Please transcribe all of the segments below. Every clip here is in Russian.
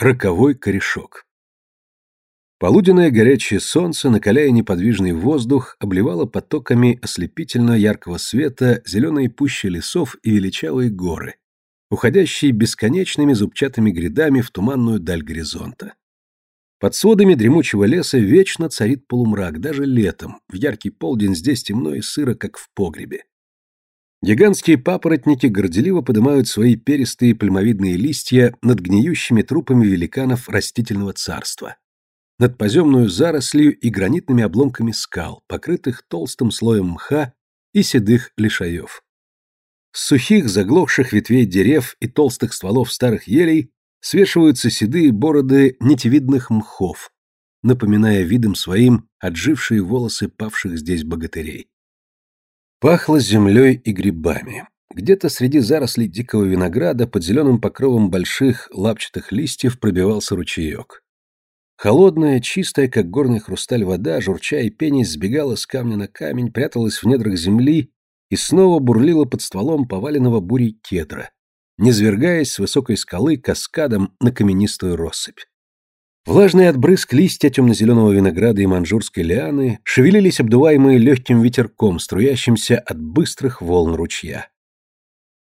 Роковой корешок. Полуденное горячее солнце, накаляя неподвижный воздух, обливало потоками ослепительно яркого света зеленые пущи лесов и величавые горы, уходящие бесконечными зубчатыми грядами в туманную даль горизонта. Под сводами дремучего леса вечно царит полумрак, даже летом, в яркий полдень здесь темно и сыро, как в погребе. Гигантские папоротники горделиво поднимают свои перистые пальмовидные листья над гниющими трупами великанов растительного царства, над поземную зарослью и гранитными обломками скал, покрытых толстым слоем мха и седых лишаев. С сухих заглохших ветвей дерев и толстых стволов старых елей свешиваются седые бороды нитевидных мхов, напоминая видом своим отжившие волосы павших здесь богатырей. Пахло землей и грибами. Где-то среди зарослей дикого винограда под зеленым покровом больших лапчатых листьев пробивался ручеек. Холодная, чистая, как горный хрусталь вода, журча и пенясь, сбегала с камня на камень, пряталась в недрах земли и снова бурлила под стволом поваленного бурей кедра, низвергаясь с высокой скалы каскадом на каменистую россыпь. Влажные от брызг листья темно-зеленого винограда и манжурской лианы шевелились обдуваемые легким ветерком, струящимся от быстрых волн ручья.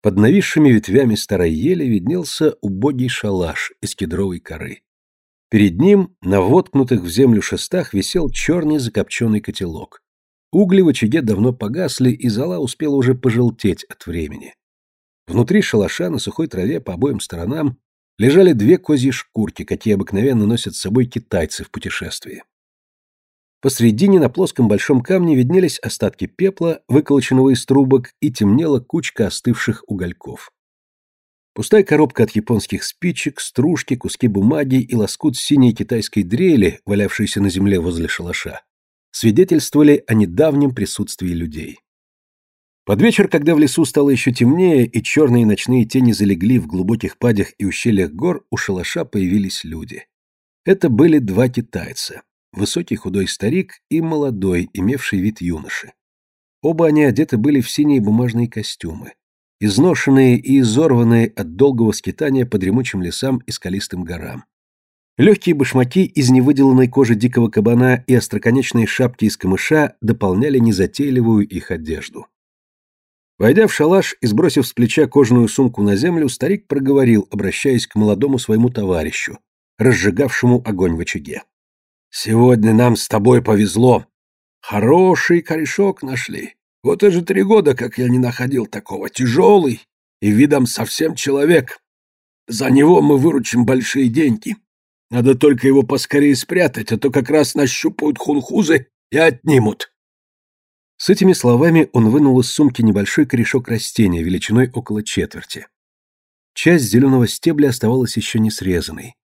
Под нависшими ветвями старой ели виднелся убогий шалаш из кедровой коры. Перед ним, на воткнутых в землю шестах, висел черный закопченный котелок. Угли в очаге давно погасли, и зола успела уже пожелтеть от времени. Внутри шалаша на сухой траве по обоим сторонам лежали две козьи шкурки, какие обыкновенно носят с собой китайцы в путешествии. Посредине на плоском большом камне виднелись остатки пепла, выколоченного из трубок, и темнела кучка остывших угольков. Пустая коробка от японских спичек, стружки, куски бумаги и лоскут синей китайской дрели, валявшиеся на земле возле шалаша, свидетельствовали о недавнем присутствии людей. Под вечер, когда в лесу стало еще темнее, и черные ночные тени залегли в глубоких падях и ущельях гор, у шалаша появились люди. Это были два китайца. Высокий худой старик и молодой, имевший вид юноши. Оба они одеты были в синие бумажные костюмы, изношенные и изорванные от долгого скитания по дремучим лесам и скалистым горам. Легкие башмаки из невыделанной кожи дикого кабана и остроконечные шапки из камыша дополняли незатейливую их одежду. Войдя в шалаш и сбросив с плеча кожаную сумку на землю, старик проговорил, обращаясь к молодому своему товарищу, разжигавшему огонь в очаге. «Сегодня нам с тобой повезло. Хороший корешок нашли. Вот уже три года, как я не находил такого. Тяжелый и видом совсем человек. За него мы выручим большие деньги. Надо только его поскорее спрятать, а то как раз нащупают хунхузы и отнимут. С этими словами он вынул из сумки небольшой корешок растения величиной около четверти. Часть зеленого стебля оставалась еще не срезанной.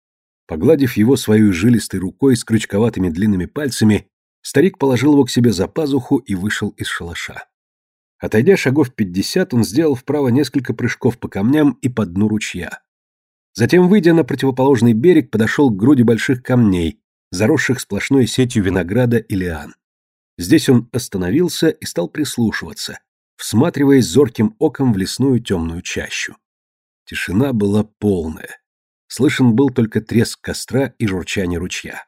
Погладив его своей жилистой рукой с крючковатыми длинными пальцами, старик положил его к себе за пазуху и вышел из шалаша. Отойдя шагов пятьдесят, он сделал вправо несколько прыжков по камням и по дну ручья. Затем, выйдя на противоположный берег, подошел к груди больших камней, заросших сплошной сетью винограда и лиан. Здесь он остановился и стал прислушиваться, всматриваясь зорким оком в лесную темную чащу. Тишина была полная. Слышен был только треск костра и журчание ручья.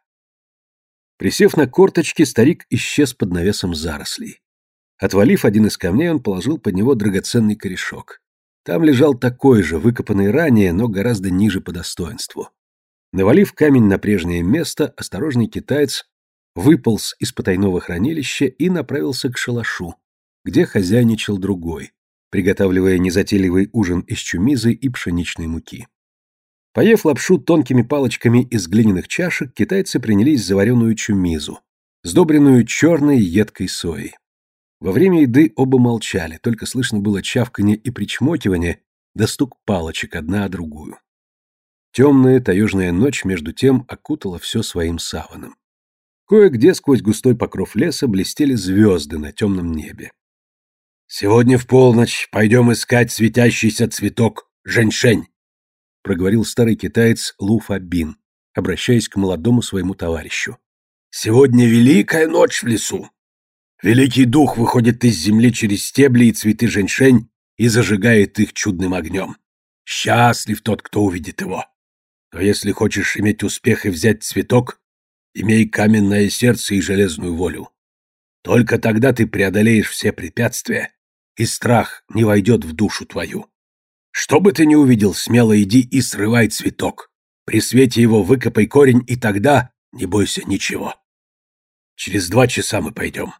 Присев на корточки, старик исчез под навесом зарослей. Отвалив один из камней, он положил под него драгоценный корешок. Там лежал такой же, выкопанный ранее, но гораздо ниже по достоинству. Навалив камень на прежнее место, осторожный китаец выполз из потайного хранилища и направился к шалашу, где хозяйничал другой, приготавливая незатейливый ужин из чумизы и пшеничной муки. Поев лапшу тонкими палочками из глиняных чашек, китайцы принялись за вареную чумизу, сдобренную черной едкой соей. Во время еды оба молчали, только слышно было чавканье и причмокивание, да стук палочек одна о другую. Темная таежная ночь между тем окутала все своим саваном. Кое-где сквозь густой покров леса блестели звезды на темном небе. «Сегодня в полночь пойдем искать светящийся цветок женьшень», проговорил старый китаец Лу Фабин, обращаясь к молодому своему товарищу. «Сегодня великая ночь в лесу. Великий дух выходит из земли через стебли и цветы женьшень и зажигает их чудным огнем. Счастлив тот, кто увидит его. Но если хочешь иметь успех и взять цветок, имей каменное сердце и железную волю. Только тогда ты преодолеешь все препятствия, и страх не войдет в душу твою. Что бы ты ни увидел, смело иди и срывай цветок. При свете его выкопай корень, и тогда не бойся ничего. Через два часа мы пойдем.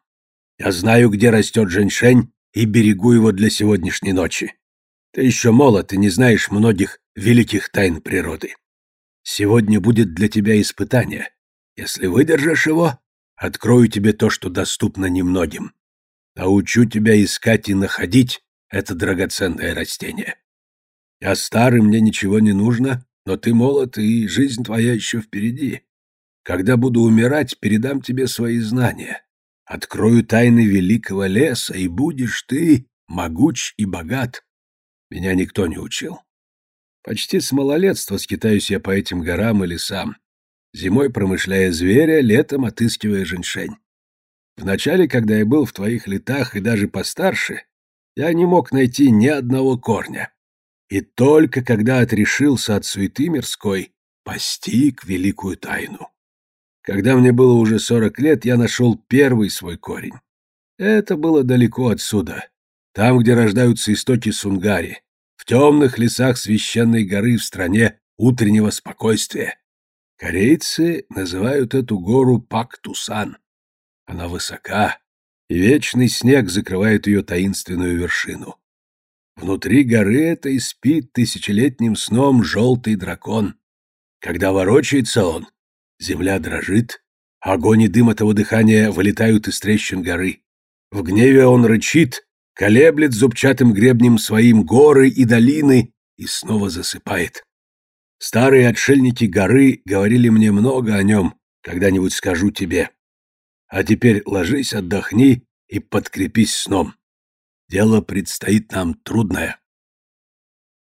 Я знаю, где растет женьшень, и берегу его для сегодняшней ночи. Ты еще молод и не знаешь многих великих тайн природы. Сегодня будет для тебя испытание. Если выдержишь его, открою тебе то, что доступно немногим. Научу тебя искать и находить это драгоценное растение. Я старый, мне ничего не нужно, но ты молод, и жизнь твоя еще впереди. Когда буду умирать, передам тебе свои знания. Открою тайны великого леса, и будешь ты могуч и богат. Меня никто не учил. Почти с малолетства скитаюсь я по этим горам и лесам, зимой промышляя зверя, летом отыскивая женьшень. Вначале, когда я был в твоих летах и даже постарше, я не мог найти ни одного корня. И только когда отрешился от суеты мирской, постиг великую тайну. Когда мне было уже сорок лет, я нашел первый свой корень. Это было далеко отсюда, там, где рождаются истоки Сунгари, в темных лесах священной горы в стране утреннего спокойствия. Корейцы называют эту гору Пактусан. Она высока, и вечный снег закрывает ее таинственную вершину. Внутри горы этой спит тысячелетним сном желтый дракон. Когда ворочается он, Земля дрожит, огонь и дым этого дыхания вылетают из трещин горы. В гневе он рычит, колеблет зубчатым гребнем своим горы и долины и снова засыпает. Старые отшельники горы говорили мне много о нем, когда-нибудь скажу тебе. А теперь ложись, отдохни и подкрепись сном. Дело предстоит нам трудное.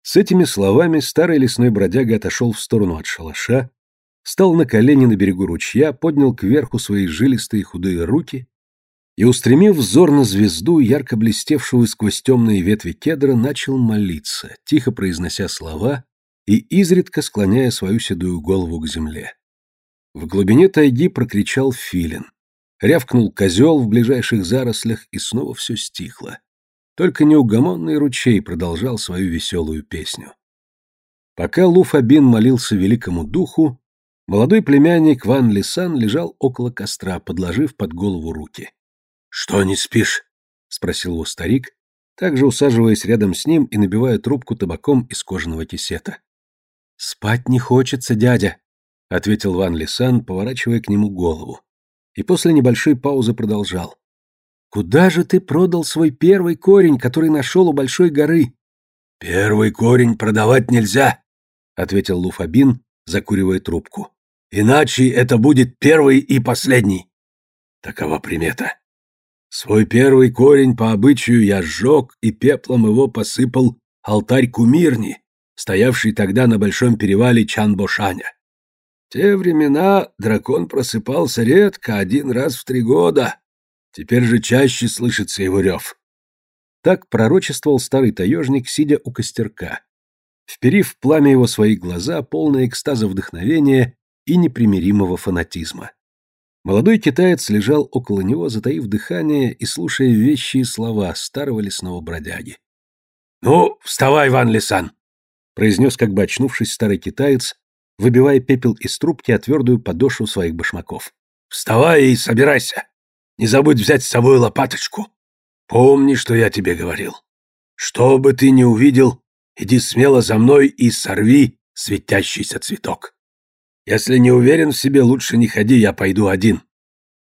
С этими словами старый лесной бродяга отошел в сторону от шалаша, встал на колени на берегу ручья, поднял кверху свои жилистые худые руки и, устремив взор на звезду, ярко блестевшую сквозь темные ветви кедра, начал молиться, тихо произнося слова и изредка склоняя свою седую голову к земле. В глубине тайги прокричал филин. Рявкнул козел в ближайших зарослях, и снова все стихло. Только неугомонный ручей продолжал свою веселую песню. Пока Луфабин молился великому духу, Молодой племянник Ван Лисан лежал около костра, подложив под голову руки. «Что не спишь?» — спросил его старик, также усаживаясь рядом с ним и набивая трубку табаком из кожаного кисета. «Спать не хочется, дядя», — ответил Ван Лисан, поворачивая к нему голову. И после небольшой паузы продолжал. «Куда же ты продал свой первый корень, который нашел у большой горы?» «Первый корень продавать нельзя», — ответил Луфабин, закуривая трубку. Иначе это будет первый и последний. Такова примета. Свой первый корень по обычаю я сжег и пеплом его посыпал алтарь кумирни, стоявший тогда на большом перевале Чанбошаня. В те времена дракон просыпался редко, один раз в три года. Теперь же чаще слышится его рев. Так пророчествовал старый таежник, сидя у костерка. Вперив в пламя его свои глаза, полные экстаза вдохновения и непримиримого фанатизма. Молодой китаец лежал около него, затаив дыхание и слушая вещие слова старого лесного бродяги. «Ну, вставай, Ван Лисан!» Произнес, как бы очнувшись, старый китаец, выбивая пепел из трубки о твердую подошву своих башмаков. «Вставай и собирайся! Не забудь взять с собой лопаточку! Помни, что я тебе говорил. Что бы ты ни увидел, иди смело за мной и сорви светящийся цветок!» Если не уверен в себе, лучше не ходи, я пойду один.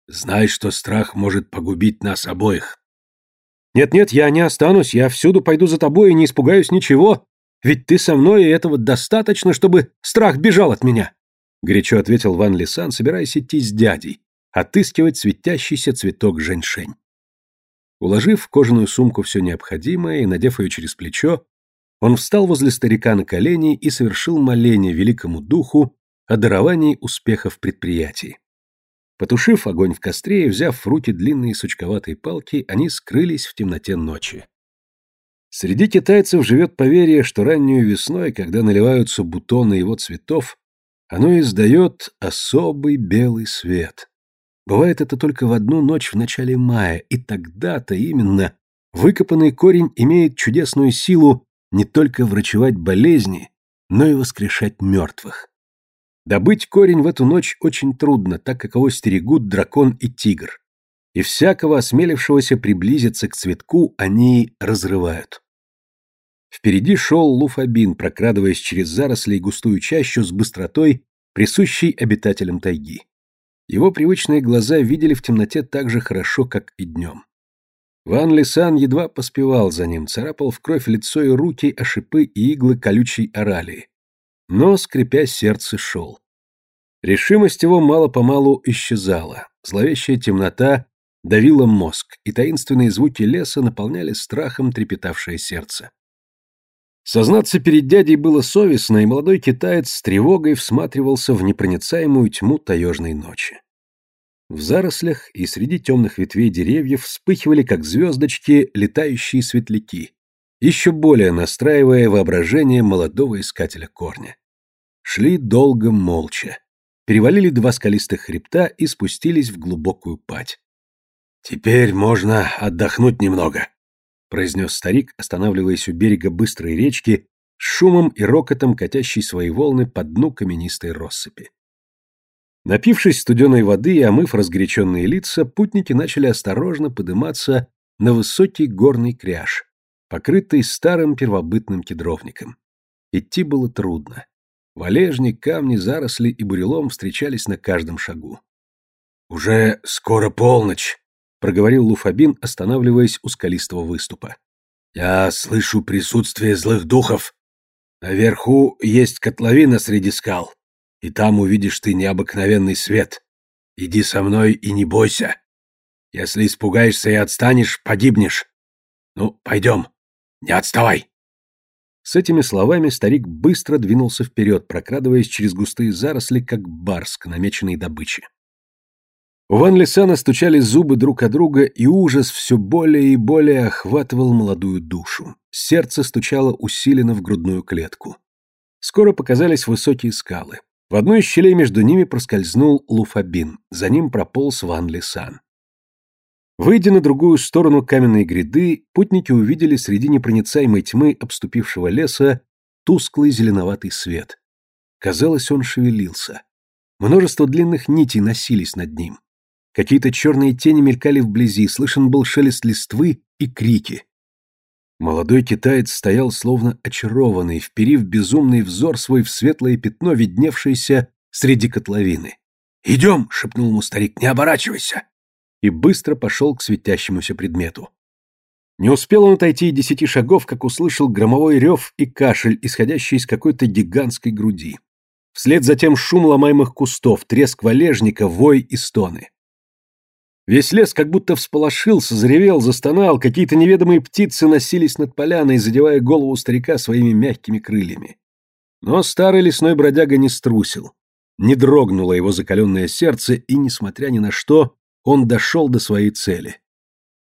Знай, что страх может погубить нас обоих. Нет-нет, я не останусь, я всюду пойду за тобой и не испугаюсь ничего, ведь ты со мной, и этого достаточно, чтобы страх бежал от меня. Горячо ответил Ван Лисан, собираясь идти с дядей, отыскивать светящийся цветок женьшень. Уложив в кожаную сумку все необходимое и надев ее через плечо, он встал возле старика на колени и совершил моление великому духу о даровании успехов предприятий. Потушив огонь в костре и взяв в руки длинные сучковатые палки, они скрылись в темноте ночи. Среди китайцев живет поверье, что раннюю весной, когда наливаются бутоны его цветов, Оно издает особый белый свет. Бывает это только в одну ночь в начале мая, и тогда-то именно выкопанный корень имеет чудесную силу не только врачевать болезни, но и воскрешать мертвых. Добыть корень в эту ночь очень трудно, так как его стерегут дракон и тигр. И всякого осмелившегося приблизиться к цветку они разрывают. Впереди шел Луфабин, прокрадываясь через заросли и густую чащу с быстротой, присущей обитателям тайги. Его привычные глаза видели в темноте так же хорошо, как и днем. Ван Лисан едва поспевал за ним, царапал в кровь лицо и руки о шипы и иглы колючей оралии. Но, скрипя сердце, шел. Решимость его мало-помалу исчезала, зловещая темнота давила мозг, и таинственные звуки леса наполняли страхом трепетавшее сердце. Сознаться перед дядей было совестно, и молодой китаец с тревогой всматривался в непроницаемую тьму таежной ночи. В зарослях и среди темных ветвей деревьев вспыхивали, как звездочки, летающие светляки, еще более настраивая воображение молодого искателя корня. Шли долго молча, перевалили два скалистых хребта и спустились в глубокую пать. «Теперь можно отдохнуть немного», — произнес старик, останавливаясь у берега быстрой речки, с шумом и рокотом катящей свои волны по дну каменистой россыпи. Напившись студеной воды и омыв разгоряченные лица, путники начали осторожно подниматься на высокий горный кряж, покрытый старым первобытным кедровником. Идти было трудно. Валежник, камни, заросли и бурелом встречались на каждом шагу. «Уже скоро полночь», — проговорил Луфабин, останавливаясь у скалистого выступа. «Я слышу присутствие злых духов. Наверху есть котловина среди скал и там увидишь ты необыкновенный свет. Иди со мной и не бойся. Если испугаешься и отстанешь, погибнешь. Ну, пойдем, не отставай. С этими словами старик быстро двинулся вперед, прокрадываясь через густые заросли, как барс к намеченной добыче. У Ван Лисана стучали зубы друг о друга, и ужас все более и более охватывал молодую душу. Сердце стучало усиленно в грудную клетку. Скоро показались высокие скалы. В одной из щелей между ними проскользнул Луфабин, за ним прополз Ван Лисан. Выйдя на другую сторону каменной гряды, путники увидели среди непроницаемой тьмы обступившего леса тусклый зеленоватый свет. Казалось, он шевелился. Множество длинных нитей носились над ним. Какие-то черные тени мелькали вблизи, слышен был шелест листвы и крики. Молодой китаец стоял словно очарованный, вперив безумный взор свой в светлое пятно, видневшееся среди котловины. «Идем!» — шепнул ему старик, — «не оборачивайся!» И быстро пошел к светящемуся предмету. Не успел он отойти и десяти шагов, как услышал громовой рев и кашель, исходящий из какой-то гигантской груди. Вслед за тем шум ломаемых кустов, треск валежника, вой и стоны. Весь лес как будто всполошился, заревел, застонал, какие-то неведомые птицы носились над поляной, задевая голову старика своими мягкими крыльями. Но старый лесной бродяга не струсил. Не дрогнуло его закаленное сердце, и, несмотря ни на что, он дошел до своей цели.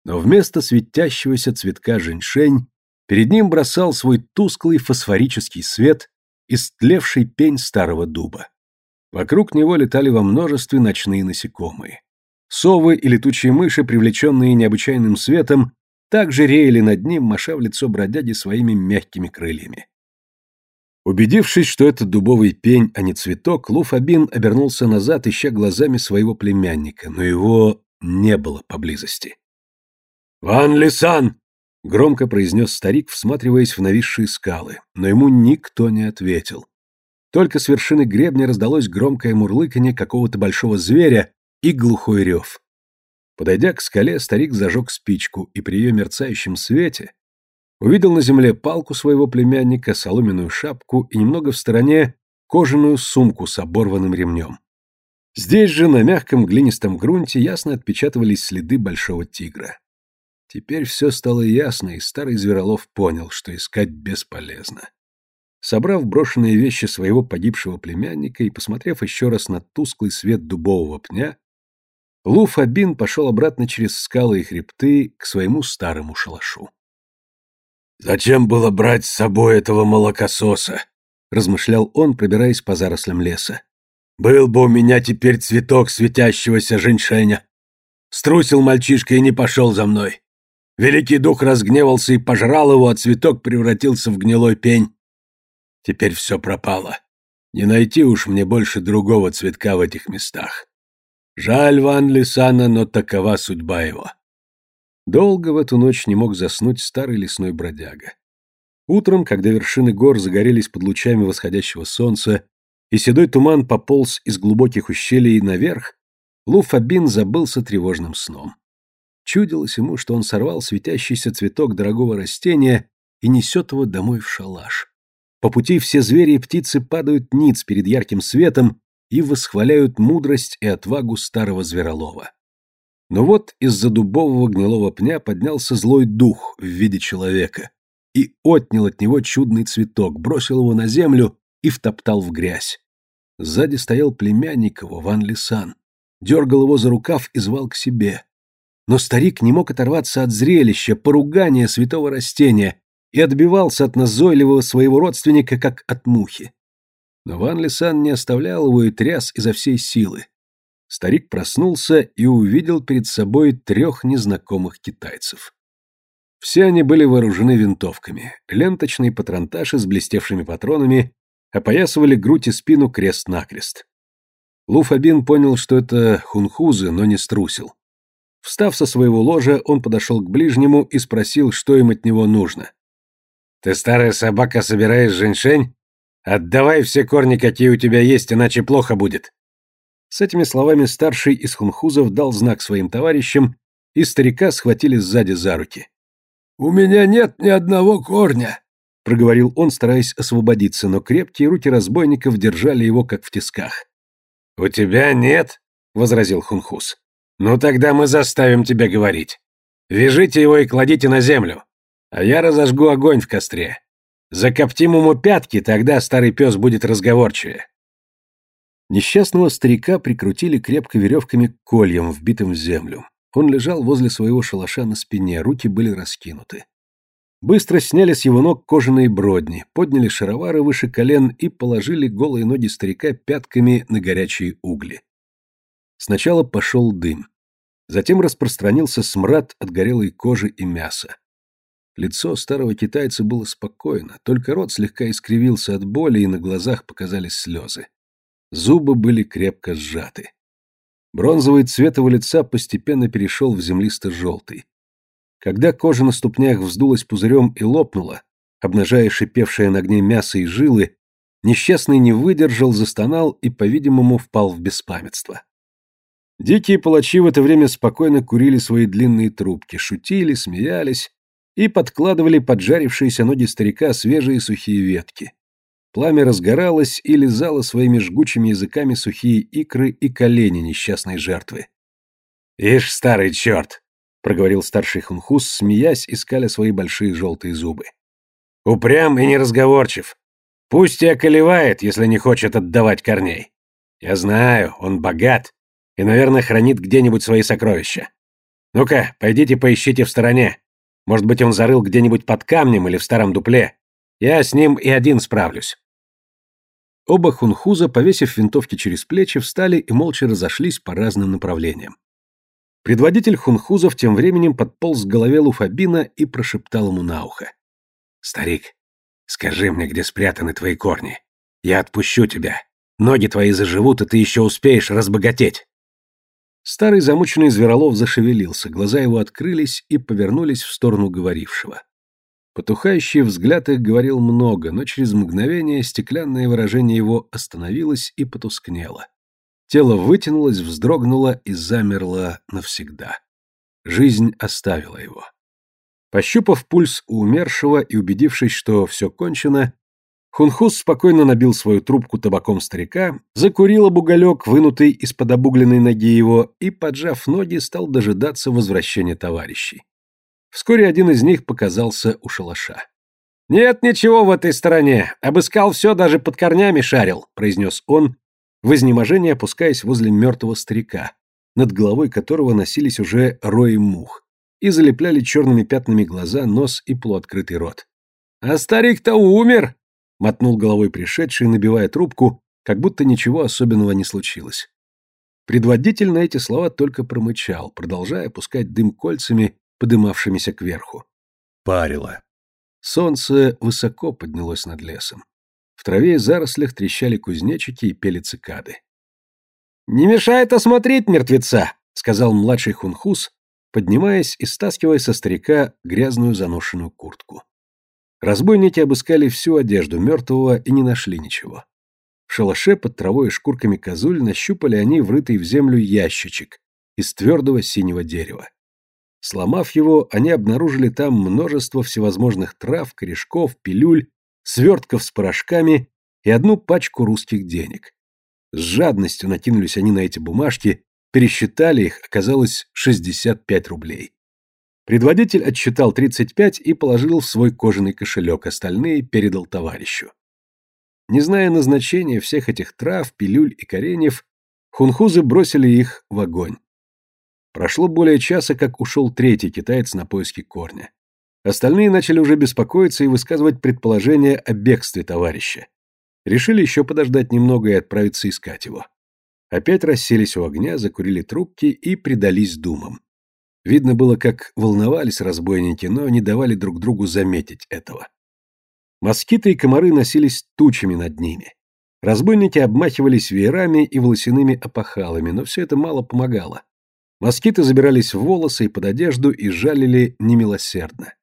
Но вместо светящегося цветка женьшень перед ним бросал свой тусклый фосфорический свет истлевший пень старого дуба. Вокруг него летали во множестве ночные насекомые. Совы и летучие мыши, привлеченные необычайным светом, также реяли над ним, маша в лицо бродяги своими мягкими крыльями. Убедившись, что это дубовый пень, а не цветок, Луфабин обернулся назад, ища глазами своего племянника, но его не было поблизости. «Ван Лисан!» — громко произнес старик, всматриваясь в нависшие скалы, но ему никто не ответил. Только с вершины гребня раздалось громкое мурлыканье какого-то большого зверя, и глухой рев. Подойдя к скале, старик зажег спичку и при ее мерцающем свете увидел на земле палку своего племянника, соломенную шапку и немного в стороне кожаную сумку с оборванным ремнем. Здесь же, на мягком глинистом грунте, ясно отпечатывались следы большого тигра. Теперь все стало ясно, и старый Зверолов понял, что искать бесполезно. Собрав брошенные вещи своего погибшего племянника и посмотрев еще раз на тусклый свет дубового пня, Лу Фабин пошел обратно через скалы и хребты к своему старому шалашу. «Зачем было брать с собой этого молокососа?» — размышлял он, пробираясь по зарослям леса. Был бы у меня теперь цветок светящегося женьшеня. Струсил мальчишка и не пошел за мной. Великий дух разгневался и пожрал его, а цветок превратился в гнилой пень. Теперь все пропало. Не найти уж мне больше другого цветка в этих местах. Жаль Ван Лисана, но такова судьба его. Долго в эту ночь не мог заснуть старый лесной бродяга. Утром, когда вершины гор загорелись под лучами восходящего солнца, и седой туман пополз из глубоких ущелий наверх, Лу Фабин забылся тревожным сном. Чудилось ему, что он сорвал светящийся цветок дорогого растения и несет его домой в шалаш. По пути все звери и птицы падают ниц перед ярким светом и восхваляют мудрость и отвагу старого зверолова. Но вот из-за дубового гнилого пня поднялся злой дух в виде человека и отнял от него чудный цветок, бросил его на землю и втоптал в грязь. Сзади стоял племянник его, Ван Лисан, дергал его за рукав и звал к себе. Но старик не мог оторваться от зрелища, поругания святого растения и отбивался от назойливого своего родственника, как от мухи. Но Ван Лисан не оставлял его и тряс изо всей силы. Старик проснулся и увидел перед собой трех незнакомых китайцев. Все они были вооружены винтовками. Ленточные патронташи с блестевшими патронами опоясывали грудь и спину крест-накрест. Лу Фабин понял, что это хунхузы, но не струсил. Встав со своего ложа, он подошел к ближнему и спросил, что им от него нужно. Ты, старая собака, собираешь женьшень? Отдавай все корни, какие у тебя есть, иначе плохо будет. С этими словами старший из хунхузов дал знак своим товарищам, и старика схватили сзади за руки. «У меня нет ни одного корня», — проговорил он, стараясь освободиться, но крепкие руки разбойников держали его, как в тисках. «У тебя нет?» — возразил хунхуз. «Ну тогда мы заставим тебя говорить. Вяжите его и кладите на землю а я разожгу огонь в костре. Закоптим ему пятки, тогда старый пес будет разговорчивее. Несчастного старика прикрутили крепко веревками к кольям, вбитым в землю. Он лежал возле своего шалаша на спине, руки были раскинуты. Быстро сняли с его ног кожаные бродни, подняли шаровары выше колен и положили голые ноги старика пятками на горячие угли. Сначала пошел дым. Затем распространился смрад от горелой кожи и мяса. Лицо старого китайца было спокойно, только рот слегка искривился от боли, и на глазах показались слезы. Зубы были крепко сжаты. Бронзовый цвет его лица постепенно перешел в землисто-желтый. Когда кожа на ступнях вздулась пузырем и лопнула, обнажая шипевшее на огне мясо и жилы, несчастный не выдержал, застонал и, по-видимому, впал в беспамятство. Дикие палачи в это время спокойно курили свои длинные трубки, шутили, смеялись, и подкладывали поджарившиеся ноги старика свежие сухие ветки. Пламя разгоралось и лизало своими жгучими языками сухие икры и колени несчастной жертвы. «Ишь, старый черт!» — проговорил старший хунхус, смеясь и скаля свои большие желтые зубы. «Упрям и неразговорчив. Пусть и околевает, если не хочет отдавать корней. Я знаю, он богат и, наверное, хранит где-нибудь свои сокровища. Ну-ка, пойдите поищите в стороне. Может быть, он зарыл где-нибудь под камнем или в старом дупле. Я с ним и один справлюсь. Оба хунхуза, повесив винтовки через плечи, встали и молча разошлись по разным направлениям. Предводитель хунхузов тем временем подполз к голове Луфабина и прошептал ему на ухо. «Старик, скажи мне, где спрятаны твои корни. Я отпущу тебя. Ноги твои заживут, и ты еще успеешь разбогатеть». Старый замученный зверолов зашевелился, глаза его открылись и повернулись в сторону говорившего. Потухающий взгляд их говорил много, но через мгновение стеклянное выражение его остановилось и потускнело. Тело вытянулось, вздрогнуло и замерло навсегда. Жизнь оставила его. Пощупав пульс у умершего и убедившись, что все кончено, Хунхус спокойно набил свою трубку табаком старика, закурил об уголек, вынутый из-под обугленной ноги его, и, поджав ноги, стал дожидаться возвращения товарищей. Вскоре один из них показался у шалаша. «Нет ничего в этой стороне. Обыскал все, даже под корнями шарил», — произнес он, в изнеможении опускаясь возле мертвого старика, над головой которого носились уже рои мух, и залепляли черными пятнами глаза, нос и полуоткрытый рот. «А старик-то умер!» Мотнул головой пришедший, набивая трубку как будто ничего особенного не случилось. Предводитель на эти слова только промычал, продолжая пускать дым кольцами, подымавшимися кверху. Парило. Солнце высоко поднялось над лесом. В траве и зарослях трещали кузнечики и пели цикады. «Не мешает осмотреть мертвеца!» — сказал младший хунхус, поднимаясь и стаскивая со старика грязную заношенную куртку. Разбойники обыскали всю одежду мертвого и не нашли ничего. В шалаше под травой и шкурками козуль нащупали они врытый в землю ящичек из твердого синего дерева. Сломав его, они обнаружили там множество всевозможных трав, корешков, пилюль, свертков с порошками и одну пачку русских денег. С жадностью накинулись они на эти бумажки, пересчитали их, оказалось 65 рублей. Предводитель отсчитал 35 и положил в свой кожаный кошелек, остальные передал товарищу. Не зная назначения всех этих трав, пилюль и кореньев, хунхузы бросили их в огонь. Прошло более часа, как ушел третий китаец на поиски корня. Остальные начали уже беспокоиться и высказывать предположения о бегстве товарища. Решили еще подождать немного и отправиться искать его. Опять расселись у огня, закурили трубки и предались думам. Видно было, как волновались разбойники, но не давали друг другу заметить этого. Москиты и комары носились тучами над ними. Разбойники обмахивались веерами и волосяными опахалами, но все это мало помогало. Москиты забирались в волосы и под одежду и жалили немилосердно.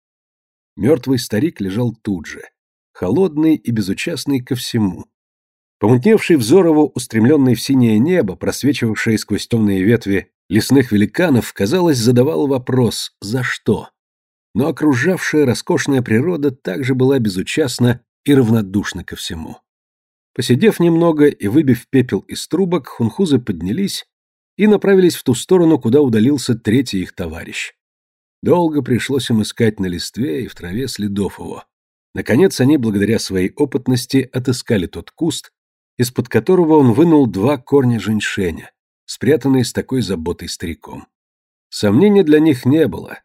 Мертвый старик лежал тут же, холодный и безучастный ко всему. Помутневший взор его, устремленный в синее небо, просвечивавшее сквозь темные ветви лесных великанов, казалось, задавал вопрос «За что?». Но окружавшая роскошная природа также была безучастна и равнодушна ко всему. Посидев немного и выбив пепел из трубок, хунхузы поднялись и направились в ту сторону, куда удалился третий их товарищ. Долго пришлось им искать на листве и в траве следов его. Наконец они, благодаря своей опытности, отыскали тот куст, из-под которого он вынул два корня женьшеня, спрятанные с такой заботой стариком. Сомнений для них не было.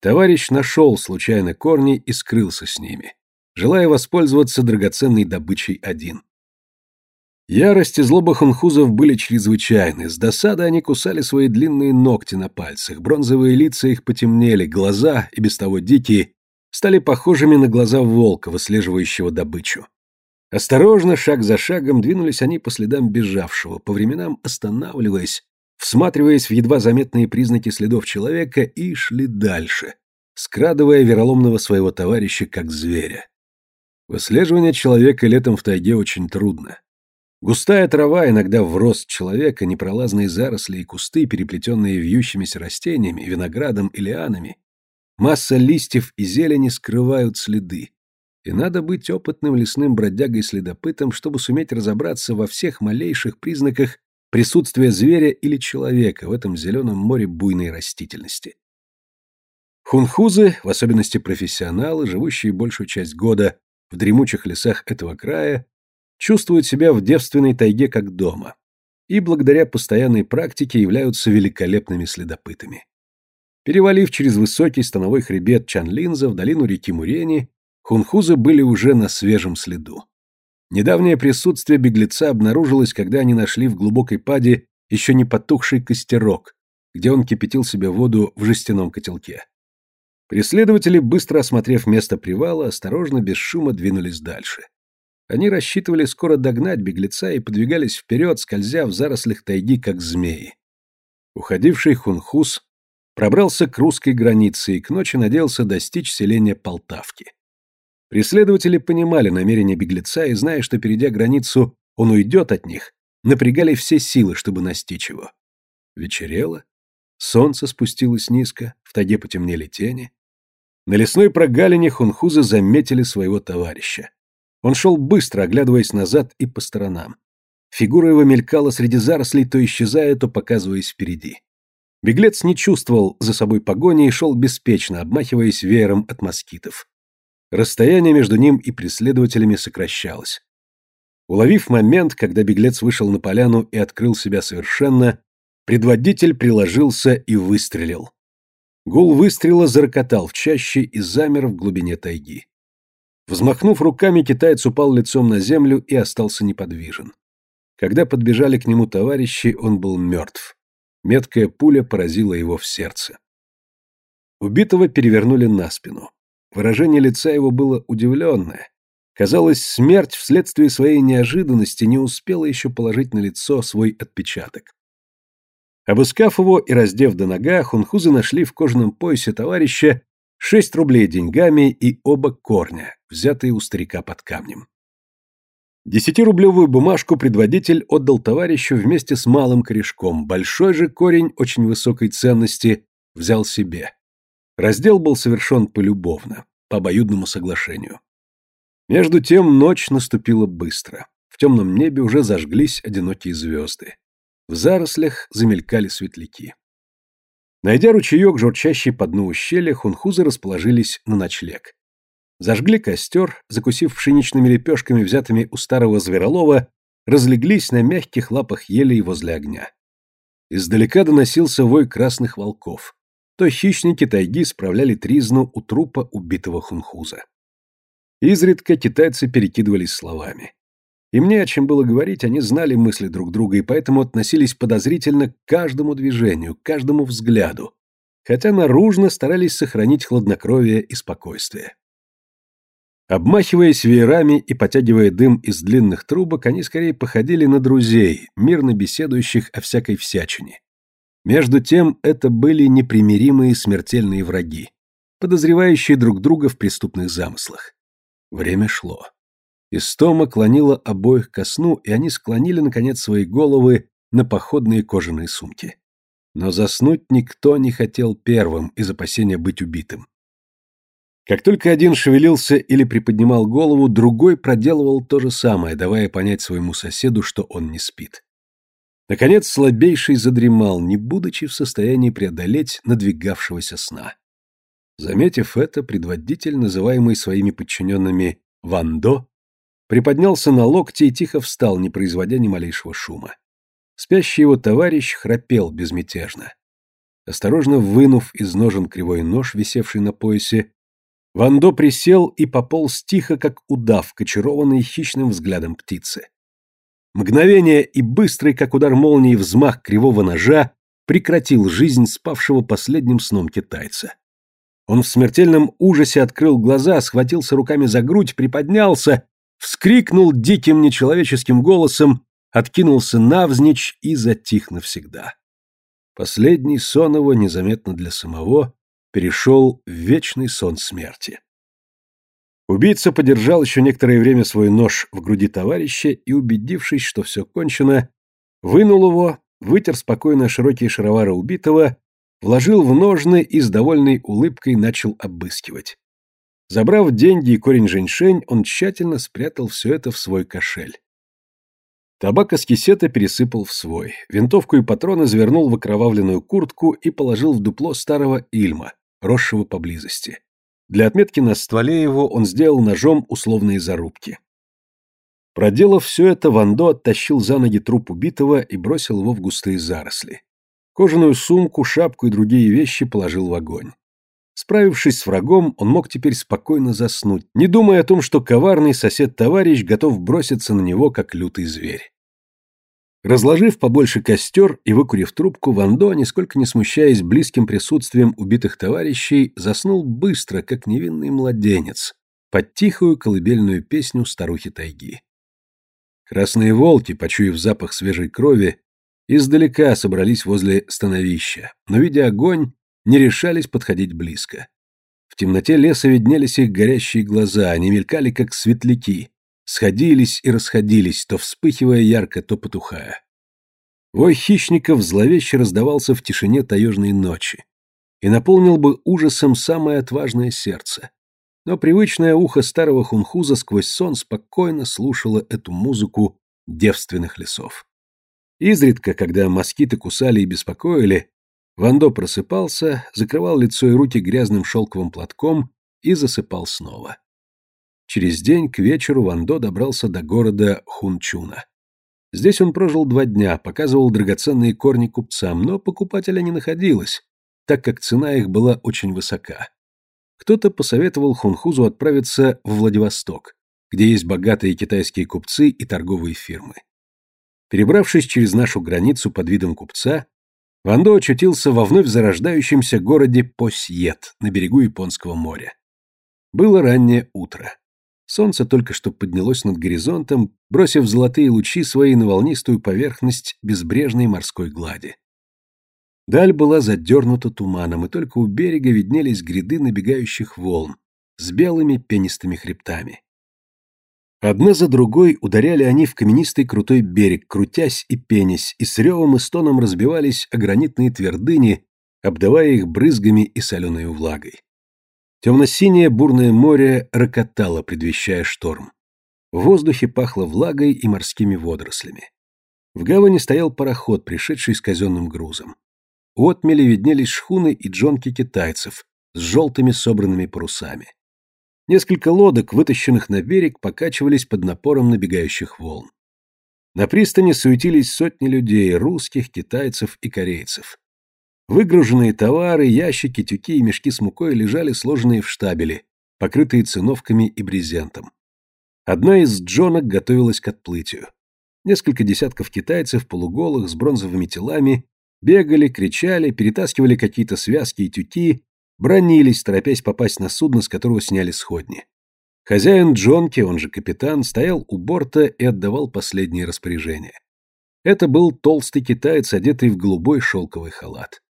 Товарищ нашел случайно корни и скрылся с ними, желая воспользоваться драгоценной добычей один. Ярость и злоба хунхузов были чрезвычайны. С досады они кусали свои длинные ногти на пальцах, бронзовые лица их потемнели, глаза, и без того дикие, стали похожими на глаза волка, выслеживающего добычу. Осторожно, шаг за шагом, двинулись они по следам бежавшего, по временам останавливаясь, всматриваясь в едва заметные признаки следов человека, и шли дальше, скрадывая вероломного своего товарища как зверя. Выслеживание человека летом в тайге очень трудно. Густая трава, иногда в рост человека, непролазные заросли и кусты, переплетенные вьющимися растениями, виноградом и лианами, масса листьев и зелени скрывают следы. И надо быть опытным лесным бродягой-следопытом, чтобы суметь разобраться во всех малейших признаках присутствия зверя или человека в этом зеленом море буйной растительности. Хунхузы, в особенности профессионалы, живущие большую часть года в дремучих лесах этого края, чувствуют себя в девственной тайге как дома и благодаря постоянной практике являются великолепными следопытами. Перевалив через высокий становой хребет Чанлинза в долину реки Мурени, хунхузы были уже на свежем следу. Недавнее присутствие беглеца обнаружилось, когда они нашли в глубокой паде еще не потухший костерок, где он кипятил себе воду в жестяном котелке. Преследователи, быстро осмотрев место привала, осторожно, без шума двинулись дальше. Они рассчитывали скоро догнать беглеца и подвигались вперед, скользя в зарослях тайги, как змеи. Уходивший хунхус пробрался к русской границе и к ночи надеялся достичь селения Полтавки. Преследователи понимали намерения беглеца и, зная, что, перейдя границу, он уйдет от них, напрягали все силы, чтобы настичь его. Вечерело, солнце спустилось низко, в таге потемнели тени. На лесной прогалине хунхузы заметили своего товарища. Он шел быстро, оглядываясь назад и по сторонам. Фигура его мелькала среди зарослей, то исчезая, то показываясь впереди. Беглец не чувствовал за собой погони и шел беспечно, обмахиваясь веером от москитов. Расстояние между ним и преследователями сокращалось. Уловив момент, когда беглец вышел на поляну и открыл себя совершенно, предводитель приложился и выстрелил. Гул выстрела зарокотал в чаще и замер в глубине тайги. Взмахнув руками, китаец упал лицом на землю и остался неподвижен. Когда подбежали к нему товарищи, он был мертв. Меткая пуля поразила его в сердце. Убитого перевернули на спину. Выражение лица его было удивленное. Казалось, смерть вследствие своей неожиданности не успела еще положить на лицо свой отпечаток. Обыскав его и раздев до нога, хунхузы нашли в кожаном поясе товарища шесть рублей деньгами и оба корня, взятые у старика под камнем. Десятирублевую бумажку предводитель отдал товарищу вместе с малым корешком, большой же корень очень высокой ценности взял себе. Раздел был совершен полюбовно, по обоюдному соглашению. Между тем ночь наступила быстро. В темном небе уже зажглись одинокие звезды. В зарослях замелькали светляки. Найдя ручеек, журчащий по дну ущелья, хунхузы расположились на ночлег. Зажгли костер, закусив пшеничными лепешками, взятыми у старого зверолова, разлеглись на мягких лапах елей возле огня. Издалека доносился вой красных волков. То хищники тайги справляли тризну у трупа убитого хунхуза. Изредка китайцы перекидывались словами. Им не о чем было говорить, они знали мысли друг друга и поэтому относились подозрительно к каждому движению, к каждому взгляду, хотя наружно старались сохранить хладнокровие и спокойствие. Обмахиваясь веерами и потягивая дым из длинных трубок, они скорее походили на друзей, мирно беседующих о всякой всячине. Между тем это были непримиримые смертельные враги, подозревающие друг друга в преступных замыслах. Время шло. Истома клонила обоих ко сну, и они склонили, наконец, свои головы на походные кожаные сумки. Но заснуть никто не хотел первым из опасения быть убитым. Как только один шевелился или приподнимал голову, другой проделывал то же самое, давая понять своему соседу, что он не спит. Наконец, слабейший задремал, не будучи в состоянии преодолеть надвигавшегося сна. Заметив это, предводитель, называемый своими подчиненными Вандо, приподнялся на локте и тихо встал, не производя ни малейшего шума. Спящий его товарищ храпел безмятежно. Осторожно вынув из ножен кривой нож, висевший на поясе, Вандо присел и пополз тихо, как удав, кочарованный хищным взглядом птицы. Мгновение и быстрый, как удар молнии, взмах кривого ножа прекратил жизнь спавшего последним сном китайца. Он в смертельном ужасе открыл глаза, схватился руками за грудь, приподнялся вскрикнул диким нечеловеческим голосом, откинулся навзничь и затих навсегда. Последний сон его, незаметно для самого, перешел в вечный сон смерти. Убийца подержал еще некоторое время свой нож в груди товарища и, убедившись, что все кончено, вынул его, вытер спокойно широкие шаровары убитого, вложил в ножны и с довольной улыбкой начал обыскивать. Забрав деньги и корень женьшень, он тщательно спрятал все это в свой кошель. Табак из кисета пересыпал в свой. Винтовку и патроны завернул в окровавленную куртку и положил в дупло старого Ильма, росшего поблизости. Для отметки на стволе его он сделал ножом условные зарубки. Проделав все это, Вандо оттащил за ноги труп убитого и бросил его в густые заросли. Кожаную сумку, шапку и другие вещи положил в огонь. Справившись с врагом, он мог теперь спокойно заснуть, не думая о том, что коварный сосед-товарищ готов броситься на него, как лютый зверь. Разложив побольше костер и выкурив трубку, Вандо, нисколько не смущаясь близким присутствием убитых товарищей, заснул быстро, как невинный младенец, под тихую колыбельную песню старухи тайги. Красные волки, почуяв запах свежей крови, издалека собрались возле становища, но, видя огонь, не решались подходить близко. В темноте леса виднелись их горящие глаза, они мелькали, как светляки, сходились и расходились, то вспыхивая ярко, то потухая. Вой хищников зловеще раздавался в тишине таежной ночи и наполнил бы ужасом самое отважное сердце. Но привычное ухо старого хунхуза сквозь сон спокойно слушало эту музыку девственных лесов. Изредка, когда москиты кусали и беспокоили, Вандо просыпался, закрывал лицо и руки грязным шелковым платком и засыпал снова. Через день к вечеру Вандо добрался до города Хунчуна. Здесь он прожил два дня, показывал драгоценные корни купцам, но покупателя не находилось, так как цена их была очень высока. Кто-то посоветовал Хунхузу отправиться в Владивосток, где есть богатые китайские купцы и торговые фирмы. Перебравшись через нашу границу под видом купца, Вандо очутился во вновь зарождающемся городе Посьет на берегу Японского моря. Было раннее утро. Солнце только что поднялось над горизонтом, бросив золотые лучи свои на волнистую поверхность безбрежной морской глади. Даль была задернута туманом, и только у берега виднелись гряды набегающих волн с белыми пенистыми хребтами. Одна за другой ударяли они в каменистый крутой берег, крутясь и пенясь, и с ревом и стоном разбивались о гранитные твердыни, обдавая их брызгами и соленой влагой. Темно-синее бурное море рокотало, предвещая шторм. В воздухе пахло влагой и морскими водорослями. В гавани стоял пароход, пришедший с казенным грузом. У отмели виднелись шхуны и джонки китайцев с желтыми собранными парусами. Несколько лодок, вытащенных на берег, покачивались под напором набегающих волн. На пристани суетились сотни людей, русских, китайцев и корейцев. Выгруженные товары, ящики, тюки и мешки с мукой лежали сложенные в штабели, покрытые циновками и брезентом. Одна из джонок готовилась к отплытию. Несколько десятков китайцев, полуголых, с бронзовыми телами, бегали, кричали, перетаскивали какие-то связки и тюки, Бронились, торопясь попасть на судно, с которого сняли сходни. Хозяин Джонки, он же капитан, стоял у борта и отдавал последние распоряжения. Это был толстый китаец, одетый в голубой шелковый халат.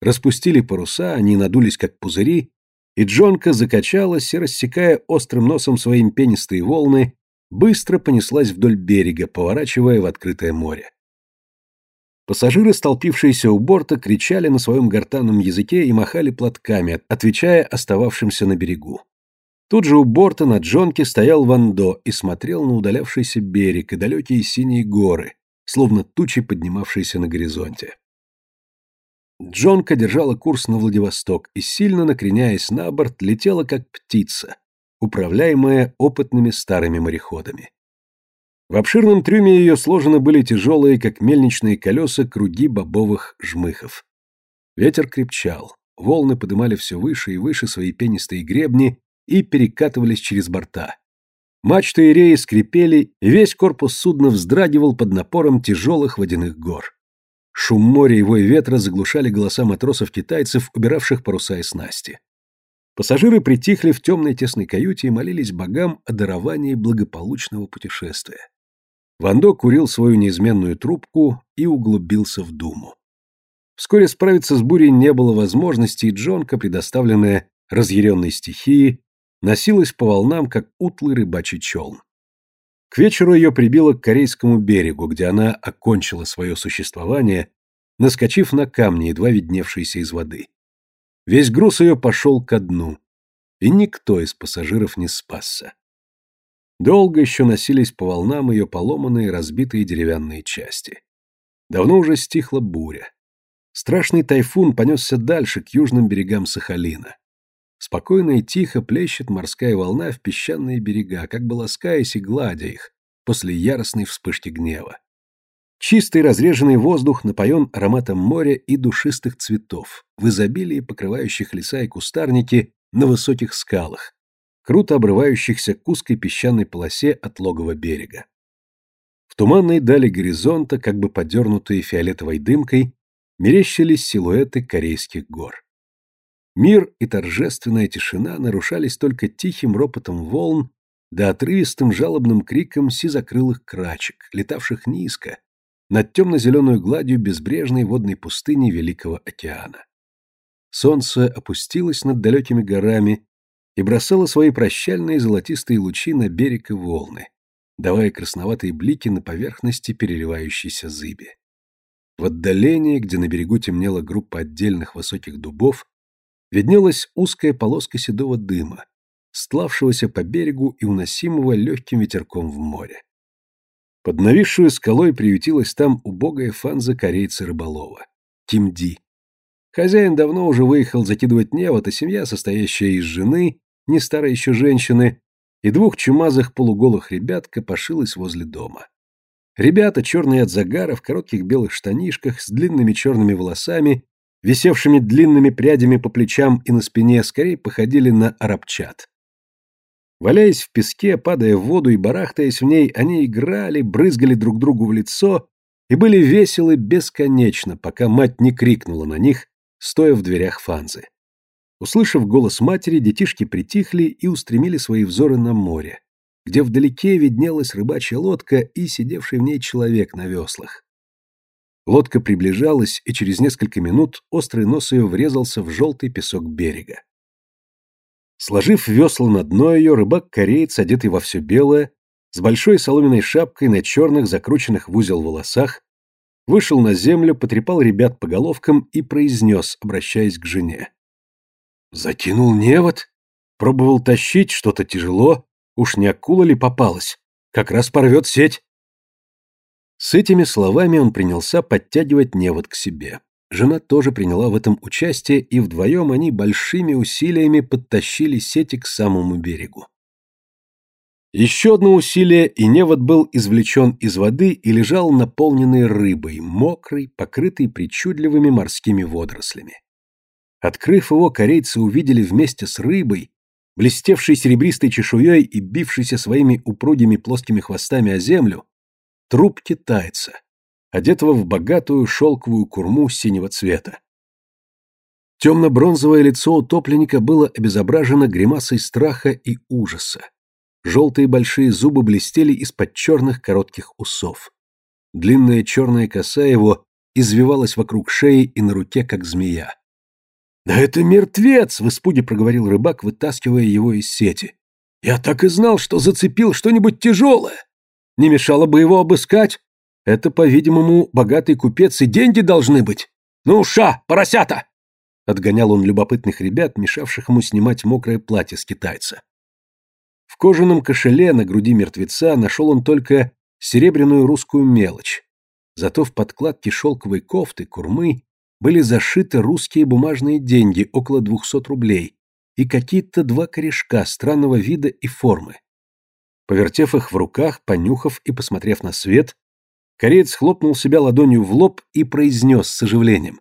Распустили паруса, они надулись как пузыри, и Джонка закачалась и, рассекая острым носом своим пенистые волны, быстро понеслась вдоль берега, поворачивая в открытое море. Пассажиры, столпившиеся у борта, кричали на своем гортанном языке и махали платками, отвечая остававшимся на берегу. Тут же у борта на джонке стоял Вандо и смотрел на удалявшийся берег и далекие синие горы, словно тучи, поднимавшиеся на горизонте. Джонка держала курс на Владивосток и, сильно накреняясь на борт, летела как птица, управляемая опытными старыми мореходами. В обширном трюме ее сложены были тяжелые, как мельничные колеса, круги бобовых жмыхов. Ветер крепчал, волны подымали все выше и выше свои пенистые гребни и перекатывались через борта. Мачты и реи скрипели, и весь корпус судна вздрагивал под напором тяжелых водяных гор. Шум моря и вой ветра заглушали голоса матросов-китайцев, убиравших паруса и снасти. Пассажиры притихли в темной тесной каюте и молились богам о даровании благополучного путешествия. Вандо курил свою неизменную трубку и углубился в думу. Вскоре справиться с бурей не было возможности, и Джонка, предоставленная разъяренной стихии, носилась по волнам, как утлый рыбачий челн. К вечеру ее прибило к корейскому берегу, где она окончила свое существование, наскочив на камни, едва видневшиеся из воды. Весь груз ее пошел ко дну, и никто из пассажиров не спасся. Долго еще носились по волнам ее поломанные разбитые деревянные части. Давно уже стихла буря. Страшный тайфун понесся дальше, к южным берегам Сахалина. Спокойно и тихо плещет морская волна в песчаные берега, как бы ласкаясь и гладя их после яростной вспышки гнева. Чистый разреженный воздух напоен ароматом моря и душистых цветов, в изобилии покрывающих леса и кустарники на высоких скалах, круто обрывающихся к узкой песчаной полосе от логова берега. В туманной дали горизонта, как бы подернутые фиолетовой дымкой, мерещились силуэты корейских гор. Мир и торжественная тишина нарушались только тихим ропотом волн да отрывистым жалобным криком сизокрылых крачек, летавших низко, над темно-зеленой гладью безбрежной водной пустыни Великого океана. Солнце опустилось над далекими горами и бросала свои прощальные золотистые лучи на берег и волны, давая красноватые блики на поверхности переливающейся зыби. В отдалении, где на берегу темнела группа отдельных высоких дубов, виднелась узкая полоска седого дыма, стлавшегося по берегу и уносимого легким ветерком в море. Под нависшую скалой приютилась там убогая фанза корейца рыболова — Тимди. Хозяин давно уже выехал закидывать невод, а семья, состоящая из жены, не старой еще женщины, и двух чумазых полуголых ребят копошилась возле дома. Ребята, черные от загара, в коротких белых штанишках, с длинными черными волосами, висевшими длинными прядями по плечам и на спине, скорее походили на арабчат. Валяясь в песке, падая в воду и барахтаясь в ней, они играли, брызгали друг другу в лицо и были веселы бесконечно, пока мать не крикнула на них, стоя в дверях Фанзы. Услышав голос матери, детишки притихли и устремили свои взоры на море, где вдалеке виднелась рыбачья лодка и сидевший в ней человек на веслах. Лодка приближалась, и через несколько минут острый нос ее врезался в желтый песок берега. Сложив весла на дно ее, рыбак-кореец, одетый во все белое, с большой соломенной шапкой на черных, закрученных в узел волосах, вышел на землю, потрепал ребят по головкам и произнес, обращаясь к жене. Закинул невод, пробовал тащить, что-то тяжело, уж не акула ли попалась, как раз порвет сеть. С этими словами он принялся подтягивать невод к себе. Жена тоже приняла в этом участие, и вдвоем они большими усилиями подтащили сети к самому берегу. Еще одно усилие, и невод был извлечен из воды и лежал наполненный рыбой, мокрый, покрытый причудливыми морскими водорослями. Открыв его, корейцы увидели вместе с рыбой, блестевшей серебристой чешуей и бившейся своими упругими плоскими хвостами о землю, труп китайца, одетого в богатую шелковую курму синего цвета. Темно-бронзовое лицо утопленника было обезображено гримасой страха и ужаса. Желтые большие зубы блестели из-под черных коротких усов. Длинная черная коса его извивалась вокруг шеи и на руке, как змея. «Да это мертвец!» — в испуге проговорил рыбак, вытаскивая его из сети. «Я так и знал, что зацепил что-нибудь тяжелое. Не мешало бы его обыскать. Это, по-видимому, богатый купец, и деньги должны быть. Ну, ша, поросята!» Отгонял он любопытных ребят, мешавших ему снимать мокрое платье с китайца. В кожаном кошеле на груди мертвеца нашел он только серебряную русскую мелочь. Зато в подкладке шелковой кофты, курмы, были зашиты русские бумажные деньги, около двухсот рублей, и какие-то два корешка странного вида и формы. Повертев их в руках, понюхав и посмотрев на свет, кореец хлопнул себя ладонью в лоб и произнес с оживлением.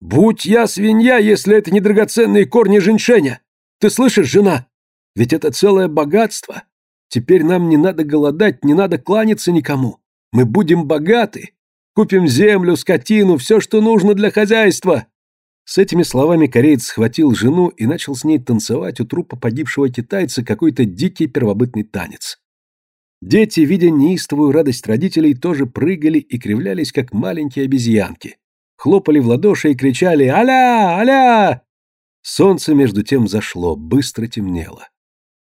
«Будь я свинья, если это не драгоценные корни женьшеня! Ты слышишь, жена? Ведь это целое богатство! Теперь нам не надо голодать, не надо кланяться никому. Мы будем богаты, Купим землю, скотину, все, что нужно для хозяйства!» С этими словами кореец схватил жену и начал с ней танцевать у трупа погибшего китайца какой-то дикий первобытный танец. Дети, видя неистовую радость родителей, тоже прыгали и кривлялись, как маленькие обезьянки. Хлопали в ладоши и кричали «Аля! Аля!». Солнце между тем зашло, быстро темнело.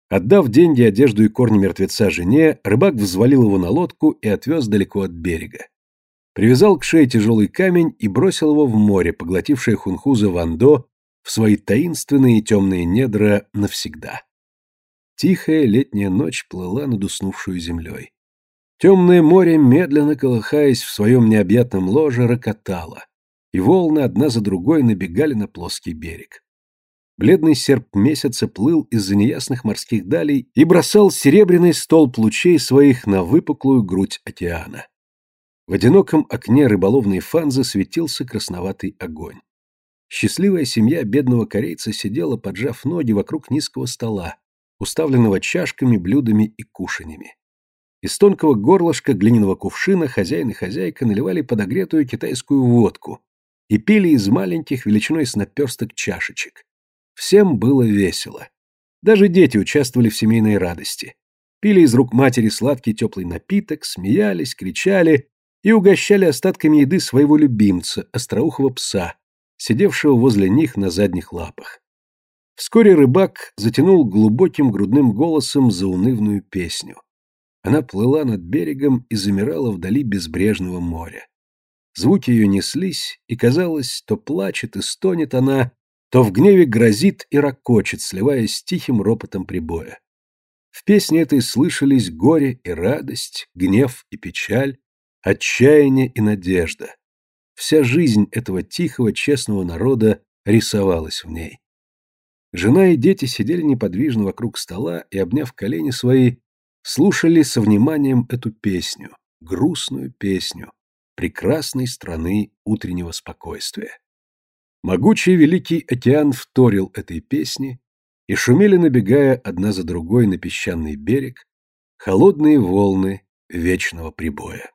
Отдав деньги, одежду и корни мертвеца жене, рыбак взвалил его на лодку и отвез далеко от берега привязал к шее тяжелый камень и бросил его в море, поглотившее хунхуза Вандо в свои таинственные темные недра навсегда. Тихая летняя ночь плыла над уснувшую землей. Темное море, медленно колыхаясь в своем необъятном ложе, рокотало, и волны одна за другой набегали на плоский берег. Бледный серп месяца плыл из-за неясных морских далей и бросал серебряный столб лучей своих на выпуклую грудь океана. В одиноком окне рыболовной фанзы светился красноватый огонь. Счастливая семья бедного корейца сидела, поджав ноги вокруг низкого стола, уставленного чашками, блюдами и кушаньями. Из тонкого горлышка глиняного кувшина хозяин и хозяйка наливали подогретую китайскую водку и пили из маленьких величиной с наперсток чашечек. Всем было весело. Даже дети участвовали в семейной радости. Пили из рук матери сладкий теплый напиток, смеялись, кричали и угощали остатками еды своего любимца, остроухого пса, сидевшего возле них на задних лапах. Вскоре рыбак затянул глубоким грудным голосом заунывную песню. Она плыла над берегом и замирала вдали безбрежного моря. Звуки ее неслись, и, казалось, то плачет и стонет она, то в гневе грозит и ракочет, сливаясь с тихим ропотом прибоя. В песне этой слышались горе и радость, гнев и печаль, отчаяние и надежда. Вся жизнь этого тихого, честного народа рисовалась в ней. Жена и дети сидели неподвижно вокруг стола и, обняв колени свои, слушали со вниманием эту песню, грустную песню прекрасной страны утреннего спокойствия. Могучий великий океан вторил этой песне, и шумели, набегая одна за другой на песчаный берег, холодные волны вечного прибоя.